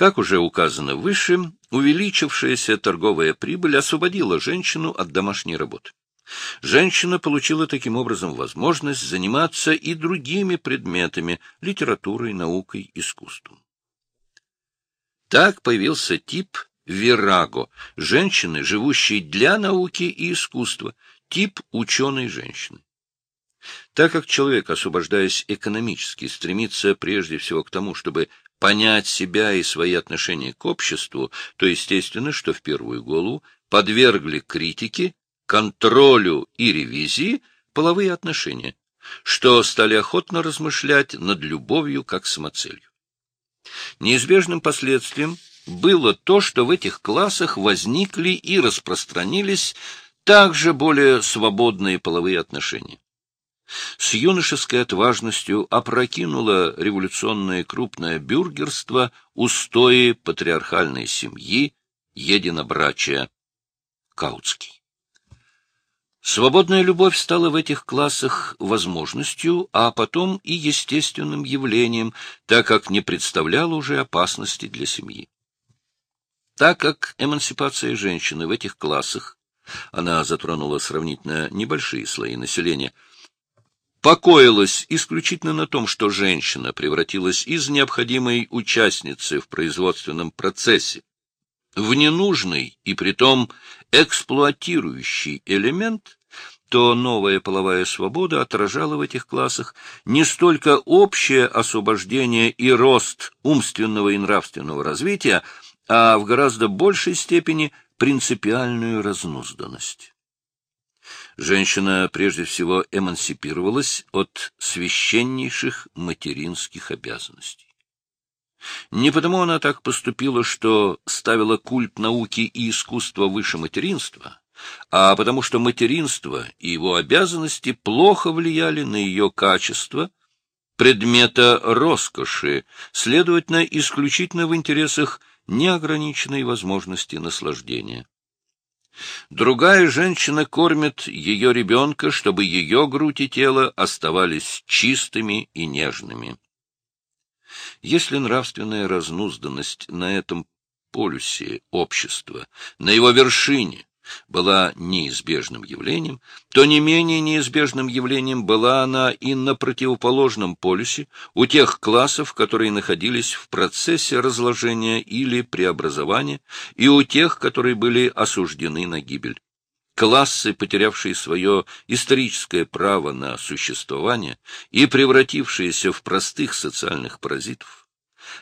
Как уже указано выше, увеличившаяся торговая прибыль освободила женщину от домашней работы. Женщина получила таким образом возможность заниматься и другими предметами – литературой, наукой, искусством. Так появился тип вираго – женщины, живущей для науки и искусства, тип ученой женщины. Так как человек, освобождаясь экономически, стремится прежде всего к тому, чтобы понять себя и свои отношения к обществу, то естественно, что в первую голову подвергли критике, контролю и ревизии половые отношения, что стали охотно размышлять над любовью как самоцелью. Неизбежным последствием было то, что в этих классах возникли и распространились также более свободные половые отношения. С юношеской отважностью опрокинуло революционное крупное бюргерство устои патриархальной семьи, единобрачия. Каутский. Свободная любовь стала в этих классах возможностью, а потом и естественным явлением, так как не представляла уже опасности для семьи. Так как эмансипация женщины в этих классах, она затронула сравнительно небольшие слои населения, покоилась исключительно на том, что женщина превратилась из необходимой участницы в производственном процессе в ненужный и притом эксплуатирующий элемент, то новая половая свобода отражала в этих классах не столько общее освобождение и рост умственного и нравственного развития, а в гораздо большей степени принципиальную разнузданность. Женщина прежде всего эмансипировалась от священнейших материнских обязанностей. Не потому она так поступила, что ставила культ науки и искусства выше материнства, а потому что материнство и его обязанности плохо влияли на ее качество предмета роскоши, следовательно, исключительно в интересах неограниченной возможности наслаждения. Другая женщина кормит ее ребенка, чтобы ее грудь и тело оставались чистыми и нежными. Если нравственная разнузданность на этом полюсе общества, на его вершине, была неизбежным явлением, то не менее неизбежным явлением была она и на противоположном полюсе у тех классов, которые находились в процессе разложения или преобразования, и у тех, которые были осуждены на гибель. Классы, потерявшие свое историческое право на существование и превратившиеся в простых социальных паразитов,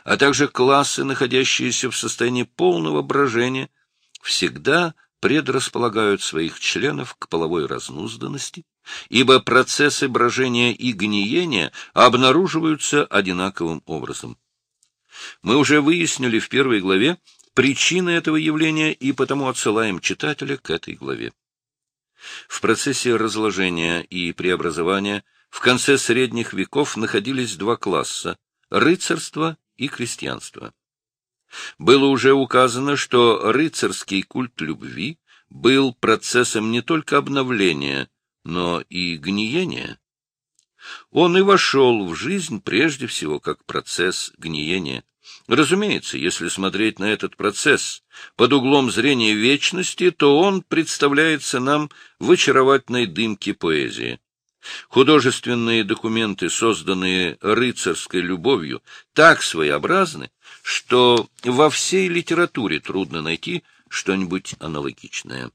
а также классы, находящиеся в состоянии полного брожения, всегда предрасполагают своих членов к половой разнузданности, ибо процессы брожения и гниения обнаруживаются одинаковым образом. Мы уже выяснили в первой главе причины этого явления и потому отсылаем читателя к этой главе. В процессе разложения и преобразования в конце средних веков находились два класса – рыцарство и крестьянство. Было уже указано, что рыцарский культ любви был процессом не только обновления, но и гниения. Он и вошел в жизнь прежде всего как процесс гниения. Разумеется, если смотреть на этот процесс под углом зрения вечности, то он представляется нам в очаровательной дымке поэзии. Художественные документы, созданные рыцарской любовью, так своеобразны, что во всей литературе трудно найти что-нибудь аналогичное.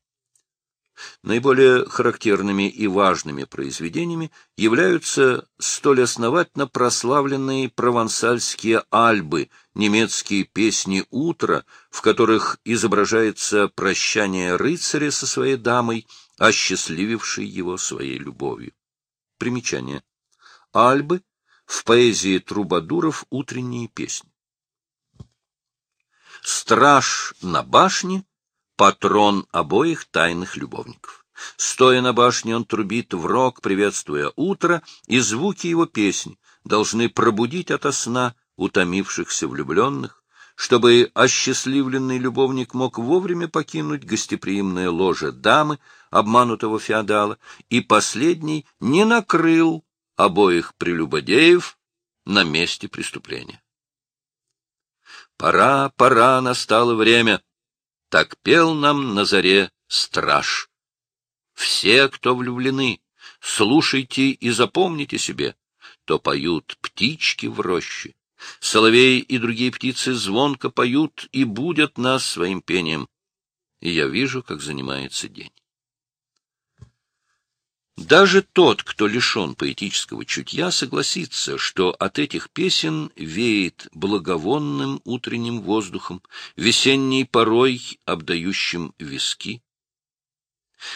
Наиболее характерными и важными произведениями являются столь основательно прославленные провансальские альбы, немецкие песни «Утро», в которых изображается прощание рыцаря со своей дамой, осчастливившей его своей любовью. Примечание. Альбы в поэзии трубадуров утренние песни. Страж на башне — патрон обоих тайных любовников. Стоя на башне, он трубит в рог, приветствуя утро, и звуки его песни должны пробудить ото сна утомившихся влюбленных, чтобы осчастливленный любовник мог вовремя покинуть гостеприимное ложе дамы, обманутого феодала, и последний не накрыл обоих прелюбодеев на месте преступления. Пора, пора, настало время. Так пел нам на заре страж. Все, кто влюблены, слушайте и запомните себе, то поют птички в роще. Соловей и другие птицы звонко поют и будят нас своим пением. И я вижу, как занимается день. Даже тот, кто лишен поэтического чутья, согласится, что от этих песен веет благовонным утренним воздухом, весенней порой обдающим виски.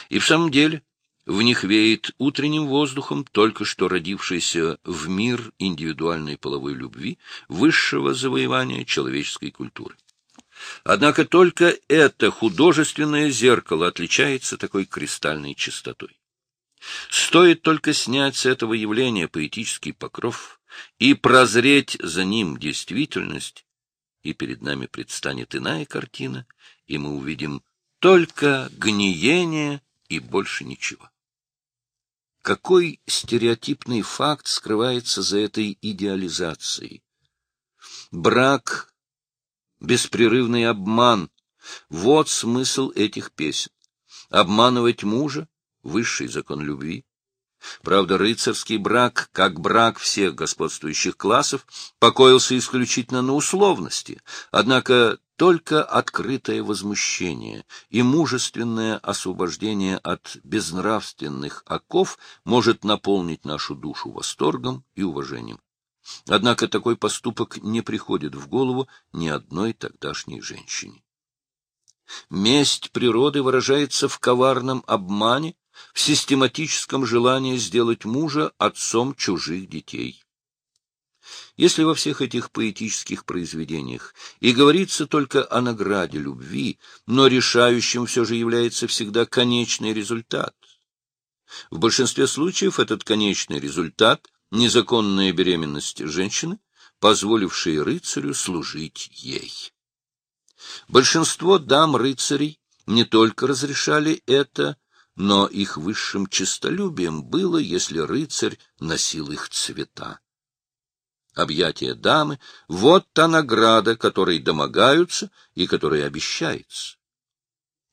И в самом деле в них веет утренним воздухом только что родившийся в мир индивидуальной половой любви, высшего завоевания человеческой культуры. Однако только это художественное зеркало отличается такой кристальной чистотой. Стоит только снять с этого явления поэтический покров и прозреть за ним действительность, и перед нами предстанет иная картина, и мы увидим только гниение и больше ничего. Какой стереотипный факт скрывается за этой идеализацией? Брак, беспрерывный обман — вот смысл этих песен. Обманывать мужа — высший закон любви. Правда, рыцарский брак, как брак всех господствующих классов, покоился исключительно на условности, однако только открытое возмущение и мужественное освобождение от безнравственных оков может наполнить нашу душу восторгом и уважением. Однако такой поступок не приходит в голову ни одной тогдашней женщине. Месть природы выражается в коварном обмане, в систематическом желании сделать мужа отцом чужих детей. Если во всех этих поэтических произведениях и говорится только о награде любви, но решающим все же является всегда конечный результат. В большинстве случаев этот конечный результат — незаконная беременность женщины, позволившей рыцарю служить ей. Большинство дам-рыцарей не только разрешали это, но их высшим честолюбием было, если рыцарь носил их цвета. Объятия дамы — вот та награда, которой домогаются и которая обещается.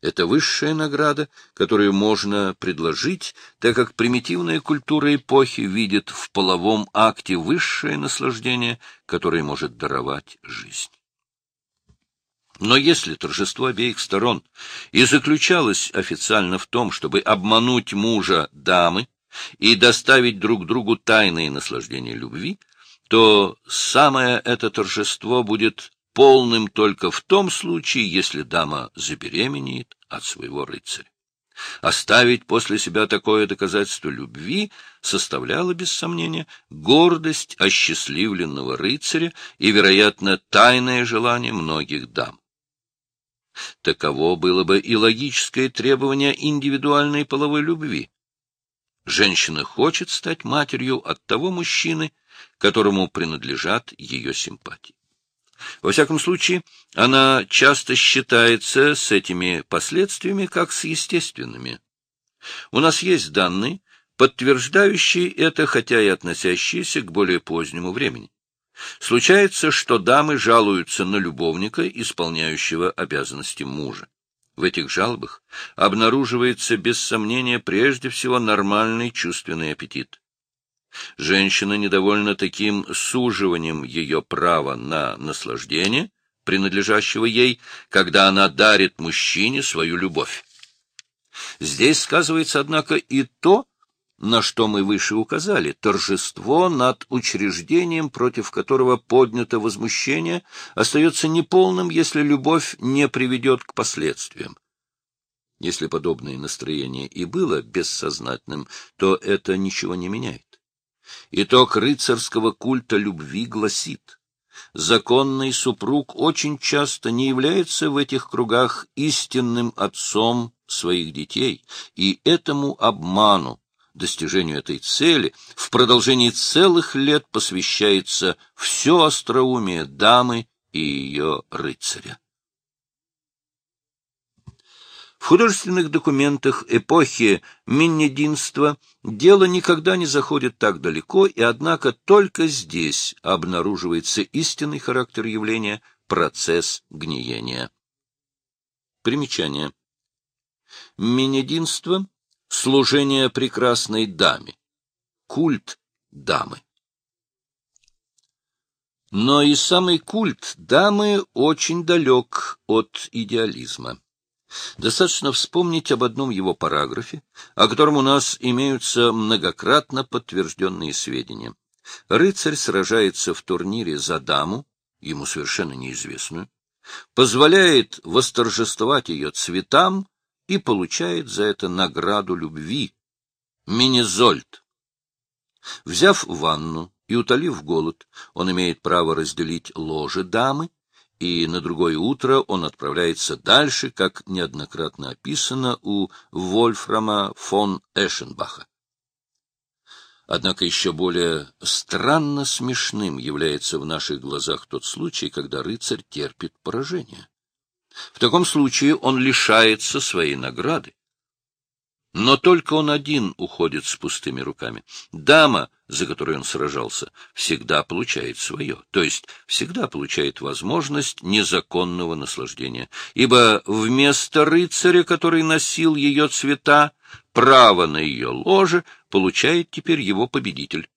Это высшая награда, которую можно предложить, так как примитивная культура эпохи видит в половом акте высшее наслаждение, которое может даровать жизнь. Но если торжество обеих сторон и заключалось официально в том, чтобы обмануть мужа дамы и доставить друг другу тайные наслаждения любви, то самое это торжество будет полным только в том случае, если дама забеременеет от своего рыцаря. Оставить после себя такое доказательство любви составляло, без сомнения, гордость осчастливленного рыцаря и, вероятно, тайное желание многих дам. Таково было бы и логическое требование индивидуальной половой любви. Женщина хочет стать матерью от того мужчины, которому принадлежат ее симпатии. Во всяком случае, она часто считается с этими последствиями как с естественными. У нас есть данные, подтверждающие это, хотя и относящиеся к более позднему времени. Случается, что дамы жалуются на любовника, исполняющего обязанности мужа. В этих жалобах обнаруживается без сомнения прежде всего нормальный чувственный аппетит. Женщина недовольна таким суживанием ее права на наслаждение, принадлежащего ей, когда она дарит мужчине свою любовь. Здесь сказывается, однако, и то, на что мы выше указали, торжество над учреждением, против которого поднято возмущение, остается неполным, если любовь не приведет к последствиям. Если подобное настроение и было бессознательным, то это ничего не меняет. Итог рыцарского культа любви гласит, законный супруг очень часто не является в этих кругах истинным отцом своих детей, и этому обману, достижению этой цели, в продолжении целых лет посвящается все остроумие дамы и ее рыцаря. В художественных документах эпохи Миннединства дело никогда не заходит так далеко, и однако только здесь обнаруживается истинный характер явления процесс гниения. Примечание. Менединство — служение прекрасной даме, культ дамы. Но и самый культ дамы очень далек от идеализма. Достаточно вспомнить об одном его параграфе, о котором у нас имеются многократно подтвержденные сведения. Рыцарь сражается в турнире за даму, ему совершенно неизвестную, позволяет восторжествовать ее цветам и получает за это награду любви — Минизольд. Взяв ванну и утолив голод, он имеет право разделить ложе дамы и на другое утро он отправляется дальше, как неоднократно описано у Вольфрама фон Эшенбаха. Однако еще более странно смешным является в наших глазах тот случай, когда рыцарь терпит поражение. В таком случае он лишается своей награды. Но только он один уходит с пустыми руками. Дама, за которую он сражался, всегда получает свое, то есть всегда получает возможность незаконного наслаждения, ибо вместо рыцаря, который носил ее цвета, право на ее ложе получает теперь его победитель.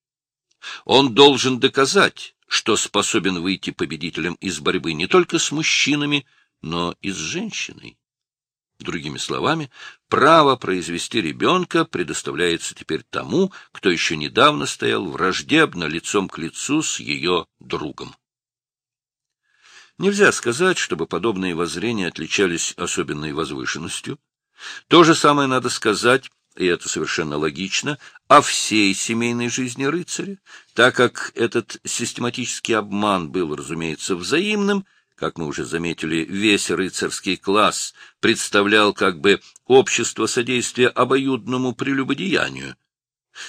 Он должен доказать, что способен выйти победителем из борьбы не только с мужчинами, но и с женщиной. Другими словами, право произвести ребенка предоставляется теперь тому, кто еще недавно стоял враждебно лицом к лицу с ее другом. Нельзя сказать, чтобы подобные воззрения отличались особенной возвышенностью. То же самое надо сказать, и это совершенно логично, о всей семейной жизни рыцаря, так как этот систематический обман был, разумеется, взаимным, как мы уже заметили, весь рыцарский класс представлял как бы общество содействия обоюдному прелюбодеянию.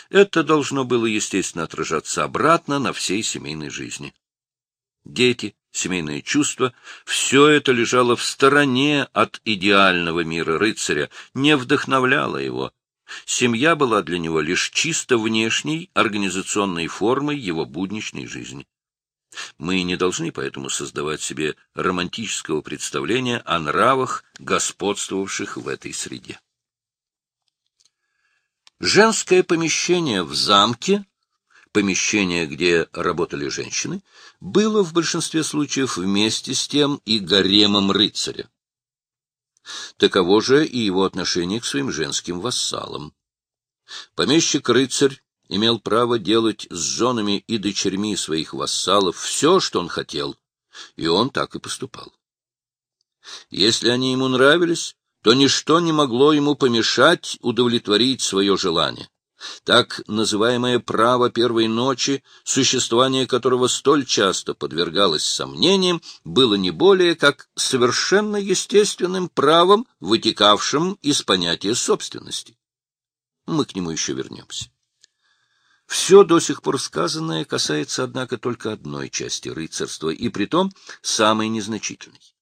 Это должно было, естественно, отражаться обратно на всей семейной жизни. Дети, семейные чувства — все это лежало в стороне от идеального мира рыцаря, не вдохновляло его. Семья была для него лишь чисто внешней организационной формой его будничной жизни. Мы не должны поэтому создавать себе романтического представления о нравах, господствовавших в этой среде. Женское помещение в замке, помещение, где работали женщины, было в большинстве случаев вместе с тем и гаремом рыцаря. Таково же и его отношение к своим женским вассалам. Помещик-рыцарь имел право делать с женами и дочерьми своих вассалов все, что он хотел, и он так и поступал. Если они ему нравились, то ничто не могло ему помешать удовлетворить свое желание. Так называемое право первой ночи, существование которого столь часто подвергалось сомнениям, было не более как совершенно естественным правом, вытекавшим из понятия собственности. Мы к нему еще вернемся. Все до сих пор сказанное касается, однако, только одной части рыцарства, и притом самой незначительной.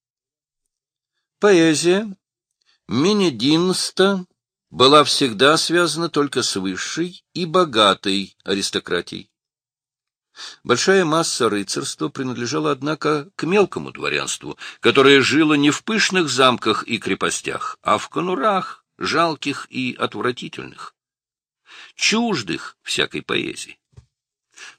Поэзия Менединста была всегда связана только с высшей и богатой аристократией. Большая масса рыцарства принадлежала, однако, к мелкому дворянству, которое жило не в пышных замках и крепостях, а в конурах, жалких и отвратительных чуждых всякой поэзии.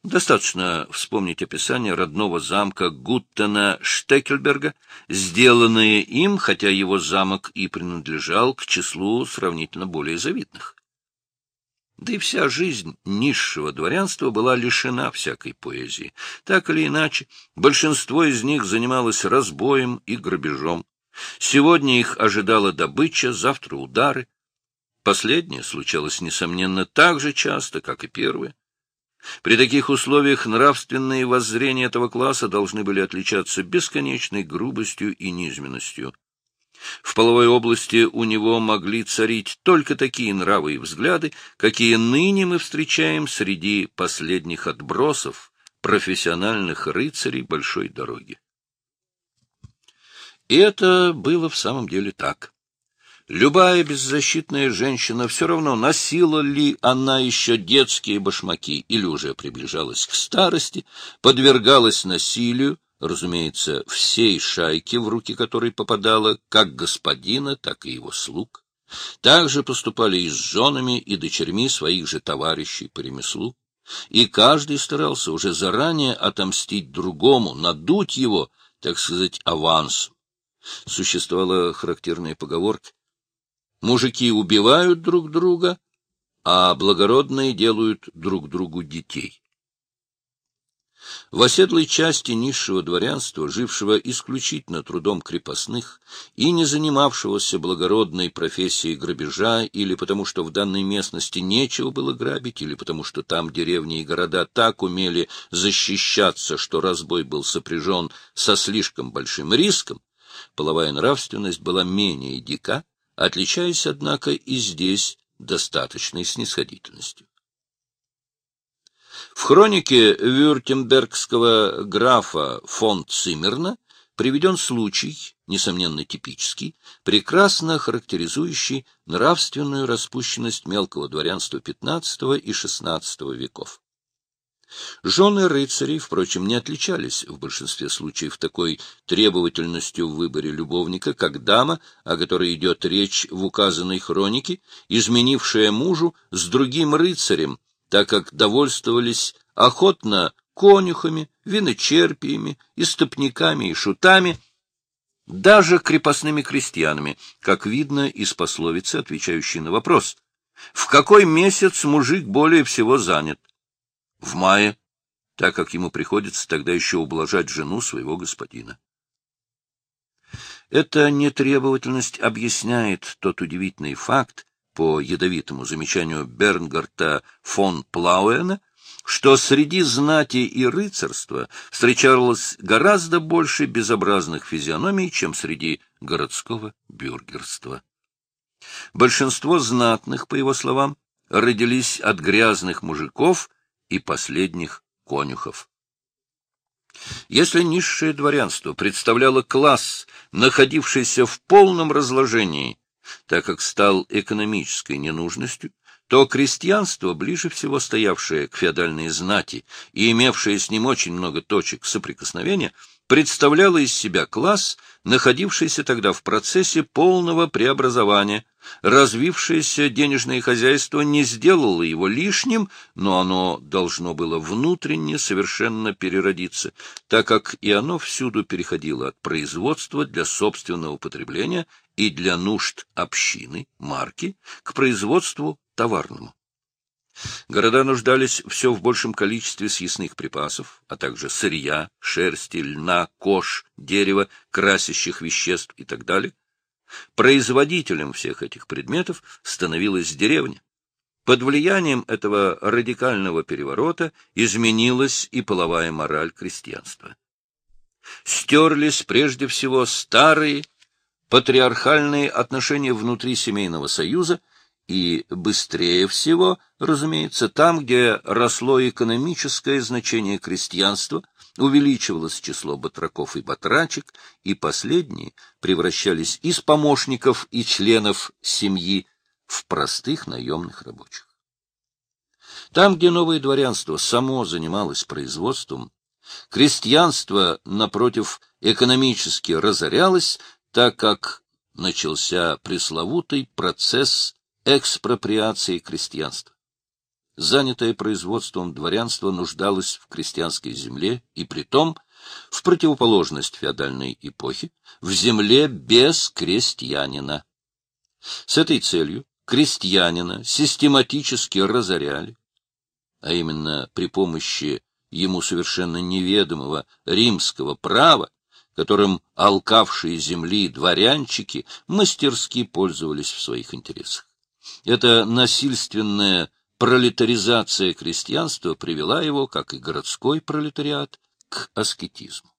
Достаточно вспомнить описание родного замка Гуттена Штекельберга, сделанное им, хотя его замок и принадлежал к числу сравнительно более завидных. Да и вся жизнь низшего дворянства была лишена всякой поэзии. Так или иначе, большинство из них занималось разбоем и грабежом. Сегодня их ожидала добыча, завтра удары, Последнее случалось, несомненно, так же часто, как и первое. При таких условиях нравственные воззрения этого класса должны были отличаться бесконечной грубостью и низменностью. В половой области у него могли царить только такие нравы и взгляды, какие ныне мы встречаем среди последних отбросов, профессиональных рыцарей большой дороги. И это было в самом деле так. Любая беззащитная женщина все равно, носила ли она еще детские башмаки или уже приближалась к старости, подвергалась насилию, разумеется, всей шайки, в руки которой попадала как господина, так и его слуг. Также поступали и с женами, и дочерьми своих же товарищей по ремеслу. И каждый старался уже заранее отомстить другому, надуть его, так сказать, авансом. Существовала характерная поговорка. Мужики убивают друг друга, а благородные делают друг другу детей. В оседлой части низшего дворянства, жившего исключительно трудом крепостных и не занимавшегося благородной профессией грабежа, или потому что в данной местности нечего было грабить, или потому что там деревни и города так умели защищаться, что разбой был сопряжен со слишком большим риском, половая нравственность была менее дика, отличаясь, однако, и здесь достаточной снисходительностью. В хронике вюртембергского графа фон Циммерна приведен случай, несомненно типический, прекрасно характеризующий нравственную распущенность мелкого дворянства XV и XVI веков. Жены рыцарей, впрочем, не отличались в большинстве случаев такой требовательностью в выборе любовника, как дама, о которой идет речь в указанной хронике, изменившая мужу с другим рыцарем, так как довольствовались охотно конюхами, виночерпиями, истопниками и шутами, даже крепостными крестьянами, как видно из пословицы, отвечающей на вопрос, в какой месяц мужик более всего занят? В мае, так как ему приходится тогда еще ублажать жену своего господина. Эта нетребовательность объясняет тот удивительный факт, по ядовитому замечанию Бернгарта фон Плауэна, что среди знати и рыцарства встречалось гораздо больше безобразных физиономий, чем среди городского бюргерства. Большинство знатных, по его словам, родились от грязных мужиков и последних конюхов. Если низшее дворянство представляло класс, находившийся в полном разложении, так как стал экономической ненужностью, то крестьянство, ближе всего стоявшее к феодальной знати и имевшее с ним очень много точек соприкосновения, представляло из себя класс, находившийся тогда в процессе полного преобразования. Развившееся денежное хозяйство не сделало его лишним, но оно должно было внутренне совершенно переродиться, так как и оно всюду переходило от производства для собственного потребления и для нужд общины, марки, к производству товарному. Города нуждались все в большем количестве съестных припасов, а также сырья, шерсти, льна, кож, дерева, красящих веществ и так далее. Производителем всех этих предметов становилась деревня. Под влиянием этого радикального переворота изменилась и половая мораль крестьянства. Стерлись прежде всего старые патриархальные отношения внутри семейного союза – и быстрее всего, разумеется, там, где росло экономическое значение крестьянства, увеличивалось число батраков и батрачек, и последние превращались из помощников и членов семьи в простых наемных рабочих. Там, где новое дворянство само занималось производством, крестьянство, напротив, экономически разорялось, так как начался пресловутый процесс экспроприации крестьянства. Занятое производством дворянство нуждалось в крестьянской земле, и притом, в противоположность феодальной эпохе, в земле без крестьянина. С этой целью крестьянина систематически разоряли, а именно при помощи ему совершенно неведомого римского права, которым алкавшие земли дворянчики мастерски пользовались в своих интересах. Эта насильственная пролетаризация крестьянства привела его, как и городской пролетариат, к аскетизму.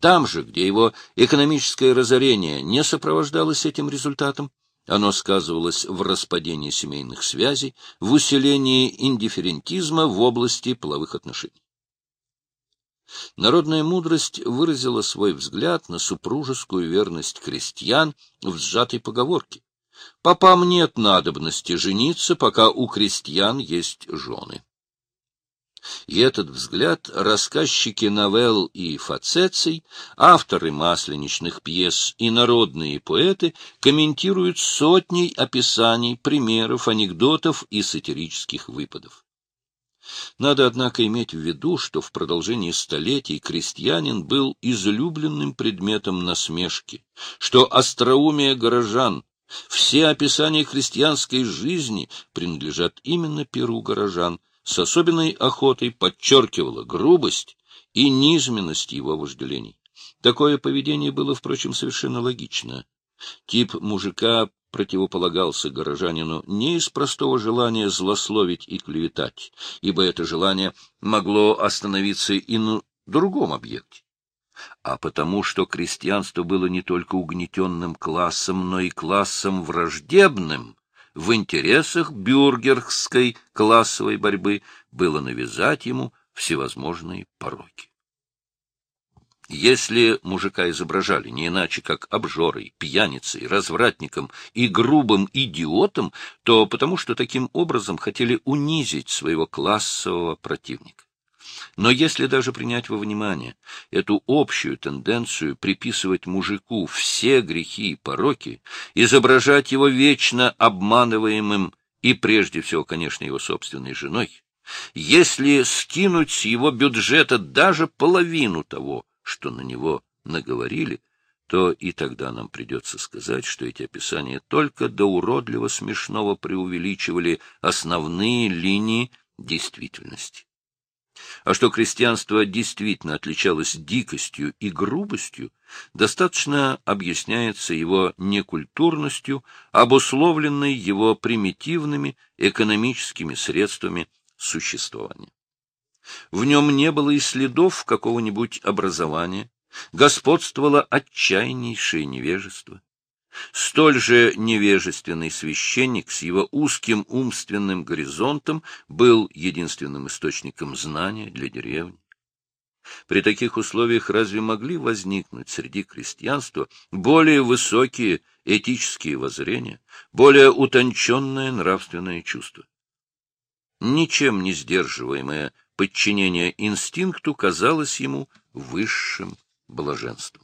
Там же, где его экономическое разорение не сопровождалось этим результатом, оно сказывалось в распадении семейных связей, в усилении индифферентизма в области половых отношений. Народная мудрость выразила свой взгляд на супружескую верность крестьян в сжатой поговорке Попам нет надобности жениться, пока у крестьян есть жены. И этот взгляд рассказчики новелл и фацеций, авторы масленичных пьес и народные поэты комментируют сотней описаний, примеров, анекдотов и сатирических выпадов. Надо, однако, иметь в виду, что в продолжении столетий крестьянин был излюбленным предметом насмешки, что остроумие горожан, все описания христианской жизни принадлежат именно перу горожан, с особенной охотой подчеркивала грубость и низменность его вожделений. Такое поведение было, впрочем, совершенно логично. Тип мужика противополагался горожанину не из простого желания злословить и клеветать, ибо это желание могло остановиться и на другом объекте, а потому что крестьянство было не только угнетенным классом, но и классом враждебным, в интересах бюргерской классовой борьбы было навязать ему всевозможные пороки. Если мужика изображали не иначе, как обжорой, пьяницей, развратником и грубым идиотом, то потому что таким образом хотели унизить своего классового противника. Но если даже принять во внимание эту общую тенденцию приписывать мужику все грехи и пороки, изображать его вечно обманываемым и прежде всего, конечно, его собственной женой, если скинуть с его бюджета даже половину того, что на него наговорили, то и тогда нам придется сказать, что эти описания только до уродливо смешного преувеличивали основные линии действительности. А что крестьянство действительно отличалось дикостью и грубостью, достаточно объясняется его некультурностью, обусловленной его примитивными экономическими средствами существования. В нем не было и следов какого-нибудь образования, господствовало отчаяннейшее невежество. Столь же невежественный священник с его узким умственным горизонтом был единственным источником знания для деревни. При таких условиях разве могли возникнуть среди крестьянства более высокие этические воззрения, более утонченное нравственное чувство? Ничем не сдерживаемое подчинение инстинкту казалось ему высшим блаженством.